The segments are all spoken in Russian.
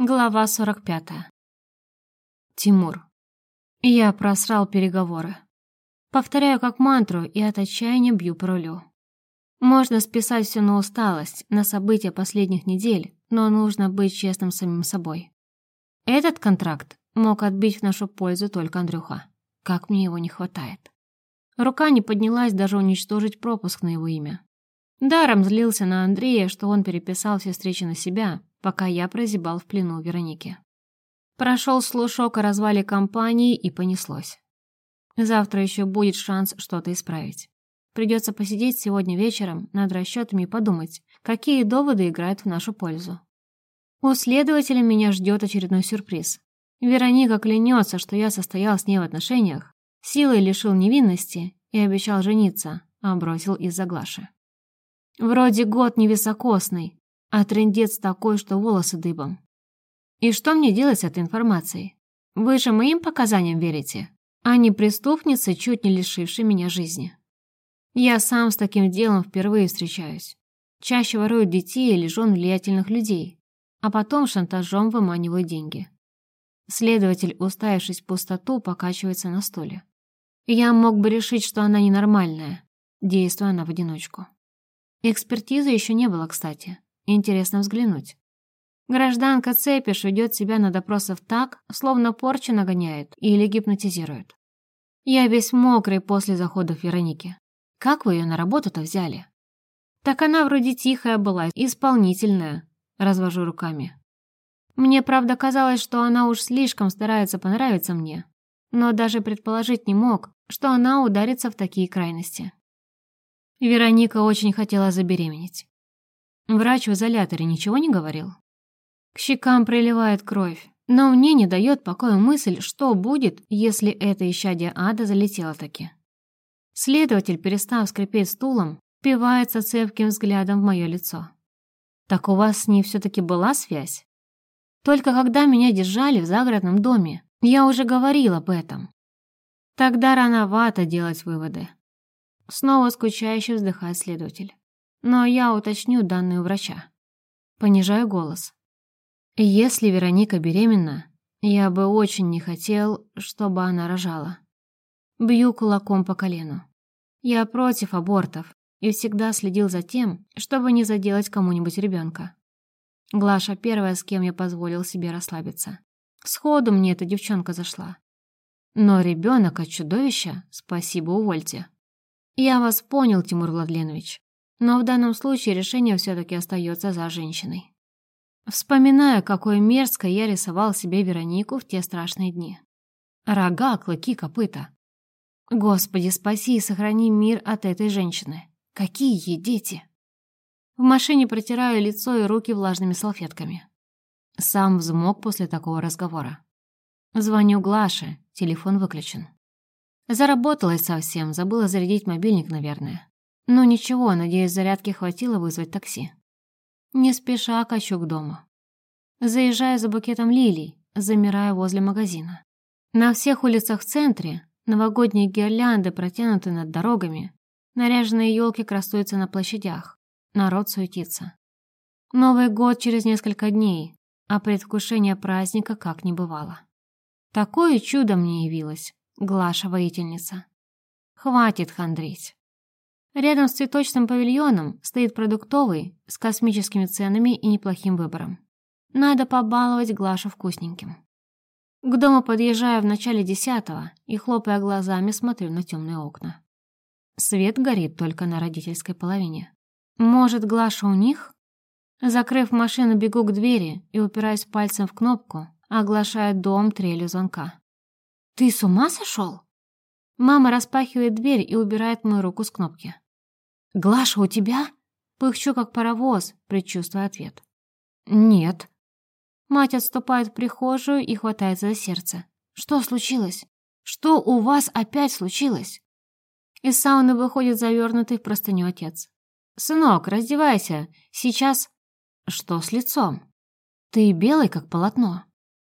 Глава 45. Тимур. Я просрал переговоры. Повторяю как мантру и от отчаяния бью по рулю. Можно списать все на усталость, на события последних недель, но нужно быть честным самим собой. Этот контракт мог отбить в нашу пользу только Андрюха. Как мне его не хватает. Рука не поднялась даже уничтожить пропуск на его имя. Даром злился на Андрея, что он переписал все встречи на себя, пока я прозябал в плену Вероники. Прошел слушок о развале компании и понеслось. Завтра еще будет шанс что-то исправить. Придется посидеть сегодня вечером над расчетами и подумать, какие доводы играют в нашу пользу. У следователя меня ждет очередной сюрприз. Вероника клянется, что я состоял с ней в отношениях, силой лишил невинности и обещал жениться, а бросил из-за Глаши. Вроде год невисокосный, а трендец такой, что волосы дыбом. И что мне делать с этой информацией? Вы же моим показаниям верите, а не преступнице, чуть не лишившей меня жизни. Я сам с таким делом впервые встречаюсь. Чаще воруют детей или жен влиятельных людей, а потом шантажом выманивают деньги. Следователь, уставившись в пустоту, покачивается на стуле. Я мог бы решить, что она ненормальная, действуя она в одиночку. Экспертизы еще не было, кстати. Интересно взглянуть. Гражданка Цепиш ведет себя на допросах так, словно порчу нагоняет или гипнотизирует. Я весь мокрый после заходов Вероники. Как вы ее на работу-то взяли? Так она вроде тихая была, исполнительная, развожу руками. Мне, правда, казалось, что она уж слишком старается понравиться мне, но даже предположить не мог, что она ударится в такие крайности. Вероника очень хотела забеременеть. Врач в изоляторе ничего не говорил? К щекам приливает кровь, но мне не дает покоя мысль, что будет, если это исчадие ада залетело таки. Следователь, перестав скрипеть стулом, впивается цепким взглядом в мое лицо. Так у вас с ней все-таки была связь? Только когда меня держали в загородном доме, я уже говорил об этом. Тогда рановато делать выводы. Снова скучающе вздыхает следователь но я уточню данные у врача. Понижаю голос. Если Вероника беременна, я бы очень не хотел, чтобы она рожала. Бью кулаком по колену. Я против абортов и всегда следил за тем, чтобы не заделать кому-нибудь ребенка. Глаша первая, с кем я позволил себе расслабиться. Сходу мне эта девчонка зашла. Но ребенок от чудовища, спасибо, увольте. Я вас понял, Тимур Владленович. Но в данном случае решение все-таки остается за женщиной. Вспоминаю, какой мерзко я рисовал себе Веронику в те страшные дни. Рога, клыки, копыта. Господи, спаси и сохрани мир от этой женщины. Какие ей дети? В машине протираю лицо и руки влажными салфетками. Сам взмок после такого разговора. Звоню Глаше, телефон выключен. Заработалась совсем, забыла зарядить мобильник, наверное. Ну ничего, надеюсь, зарядки хватило вызвать такси. Не спеша качу к дому. Заезжаю за букетом лилий, замираю возле магазина. На всех улицах в центре новогодние гирлянды протянуты над дорогами, наряженные елки красуются на площадях, народ суетится. Новый год через несколько дней, а предвкушение праздника как не бывало. Такое чудо мне явилось, Глаша-воительница. Хватит хандрить. Рядом с цветочным павильоном стоит продуктовый с космическими ценами и неплохим выбором. Надо побаловать Глашу вкусненьким. К дому подъезжаю в начале десятого и, хлопая глазами, смотрю на темные окна. Свет горит только на родительской половине. Может, Глаша у них? Закрыв машину, бегу к двери и, упираясь пальцем в кнопку, оглашая дом трелью звонка. «Ты с ума сошел?» Мама распахивает дверь и убирает мою руку с кнопки. «Глаша, у тебя?» Пыхчу, как паровоз, предчувствуя ответ. «Нет». Мать отступает в прихожую и хватается за сердце. «Что случилось? Что у вас опять случилось?» Из сауны выходит завернутый в простыню отец. «Сынок, раздевайся. Сейчас...» «Что с лицом?» «Ты белый, как полотно.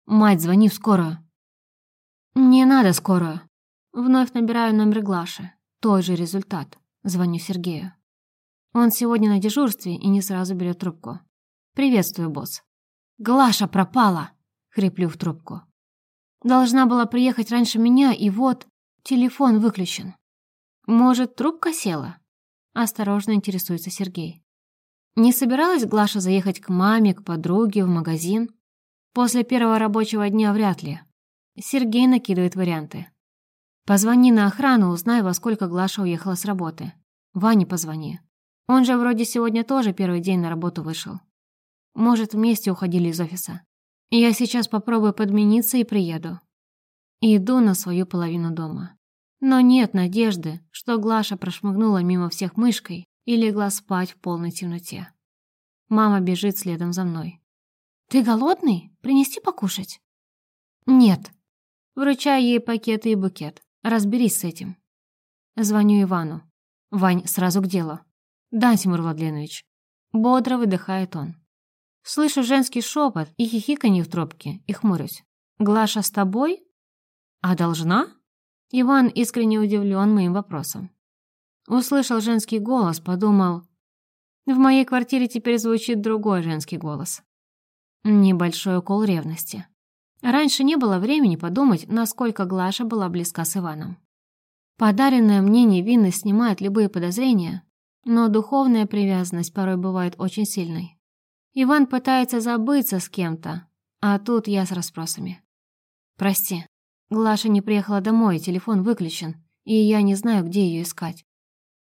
Мать, звони в скорую». «Не надо скорую». Вновь набираю номер Глаши. Тот же результат. Звоню Сергею. Он сегодня на дежурстве и не сразу берет трубку. «Приветствую, босс». Глаша пропала!» — хриплю в трубку. «Должна была приехать раньше меня, и вот телефон выключен. Может, трубка села?» Осторожно интересуется Сергей. Не собиралась Глаша заехать к маме, к подруге, в магазин? После первого рабочего дня вряд ли. Сергей накидывает варианты. Позвони на охрану, узнай, во сколько Глаша уехала с работы. Ване позвони. Он же вроде сегодня тоже первый день на работу вышел. Может, вместе уходили из офиса. Я сейчас попробую подмениться и приеду. иду на свою половину дома. Но нет надежды, что Глаша прошмыгнула мимо всех мышкой и легла спать в полной темноте. Мама бежит следом за мной. «Ты голодный? Принести покушать?» «Нет». Вручаю ей пакеты и букет. Разберись с этим. Звоню Ивану. Вань, сразу к делу. Да, Тимур Владленович. Бодро выдыхает он. Слышу женский шепот и хихиканье в трубке, и хмурюсь. «Глаша с тобой?» «А должна?» Иван искренне удивлен моим вопросом. Услышал женский голос, подумал... В моей квартире теперь звучит другой женский голос. Небольшой укол ревности. Раньше не было времени подумать, насколько Глаша была близка с Иваном. Подаренная мне невинность снимает любые подозрения, но духовная привязанность порой бывает очень сильной. Иван пытается забыться с кем-то, а тут я с расспросами. «Прости, Глаша не приехала домой, телефон выключен, и я не знаю, где ее искать».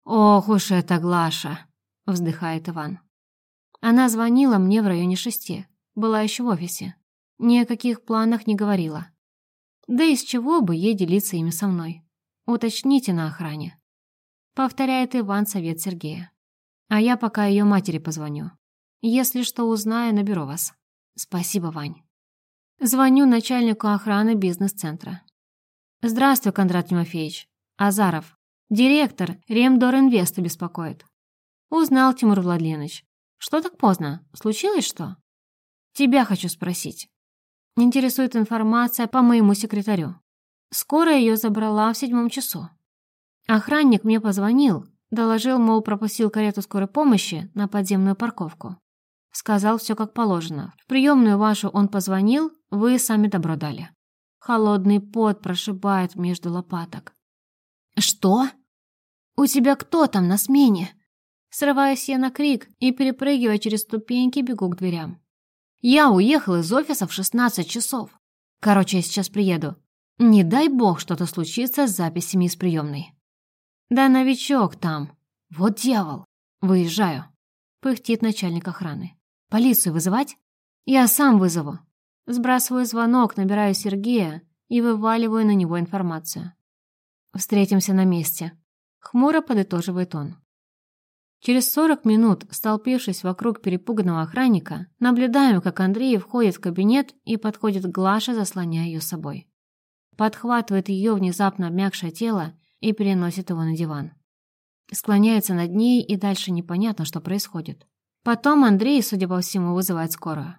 «Ох уж эта Глаша!» — вздыхает Иван. Она звонила мне в районе шести, была еще в офисе. Ни о каких планах не говорила. Да из чего бы ей делиться ими со мной? Уточните на охране. Повторяет Иван совет Сергея. А я пока ее матери позвоню. Если что узнаю, наберу вас. Спасибо, Вань. Звоню начальнику охраны бизнес-центра. Здравствуй, Кондрат Тимофеевич. Азаров. Директор Ремдор Инвеста беспокоит. Узнал, Тимур Владленович. Что так поздно? Случилось что? Тебя хочу спросить. Интересует информация по моему секретарю. Скоро ее забрала в седьмом часу. Охранник мне позвонил, доложил, мол, пропустил карету скорой помощи на подземную парковку. Сказал все как положено. В приемную вашу он позвонил, вы сами добро дали. Холодный пот прошибает между лопаток. «Что? У тебя кто там на смене?» Срываюсь я на крик и, перепрыгивая через ступеньки, бегу к дверям. Я уехал из офиса в 16 часов. Короче, я сейчас приеду. Не дай бог что-то случится с записями из приемной. Да новичок там. Вот дьявол. Выезжаю. Пыхтит начальник охраны. Полицию вызывать? Я сам вызову. Сбрасываю звонок, набираю Сергея и вываливаю на него информацию. Встретимся на месте. Хмуро подытоживает он. Через сорок минут, столпившись вокруг перепуганного охранника, наблюдаем, как Андрей входит в кабинет и подходит к Глаше, заслоняя ее собой. Подхватывает ее внезапно обмякшее тело и переносит его на диван. Склоняется над ней, и дальше непонятно, что происходит. Потом Андрей, судя по всему, вызывает скорую.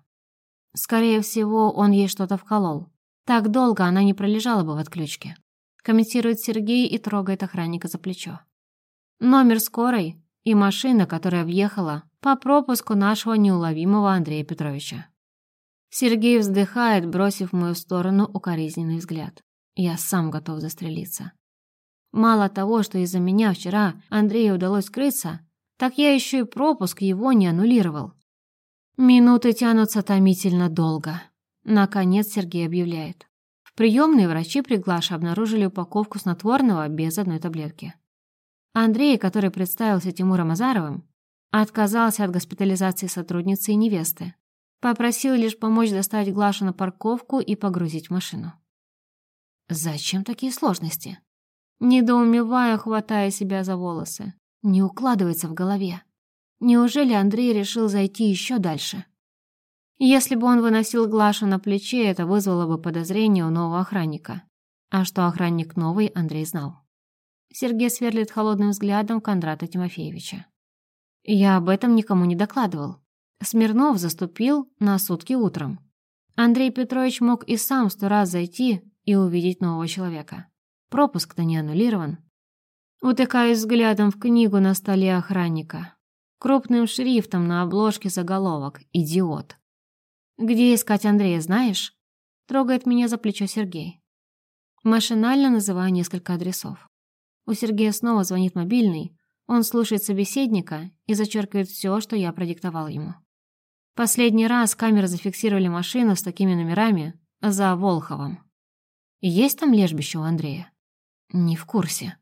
Скорее всего, он ей что-то вколол. Так долго она не пролежала бы в отключке. Комментирует Сергей и трогает охранника за плечо. Номер скорой и машина, которая въехала по пропуску нашего неуловимого Андрея Петровича. Сергей вздыхает, бросив в мою сторону укоризненный взгляд. Я сам готов застрелиться. Мало того, что из-за меня вчера Андрею удалось скрыться, так я еще и пропуск его не аннулировал. Минуты тянутся томительно долго. Наконец Сергей объявляет. В приемной врачи при Глаше обнаружили упаковку снотворного без одной таблетки. Андрей, который представился Тимуром Азаровым, отказался от госпитализации сотрудницы и невесты. Попросил лишь помочь доставить Глашу на парковку и погрузить в машину. Зачем такие сложности? Недоумевая, хватая себя за волосы не укладывается в голове. Неужели Андрей решил зайти еще дальше? Если бы он выносил Глашу на плече, это вызвало бы подозрение у нового охранника. А что охранник новый, Андрей знал. Сергей сверлит холодным взглядом Кондрата Тимофеевича. Я об этом никому не докладывал. Смирнов заступил на сутки утром. Андрей Петрович мог и сам сто раз зайти и увидеть нового человека. Пропуск-то не аннулирован. Утыкаюсь взглядом в книгу на столе охранника. Крупным шрифтом на обложке заголовок «Идиот». Где искать Андрея, знаешь? Трогает меня за плечо Сергей. Машинально называю несколько адресов. У Сергея снова звонит мобильный, он слушает собеседника и зачеркивает все, что я продиктовал ему. Последний раз камеры зафиксировали машину с такими номерами за Волховом. Есть там лежбище у Андрея? Не в курсе.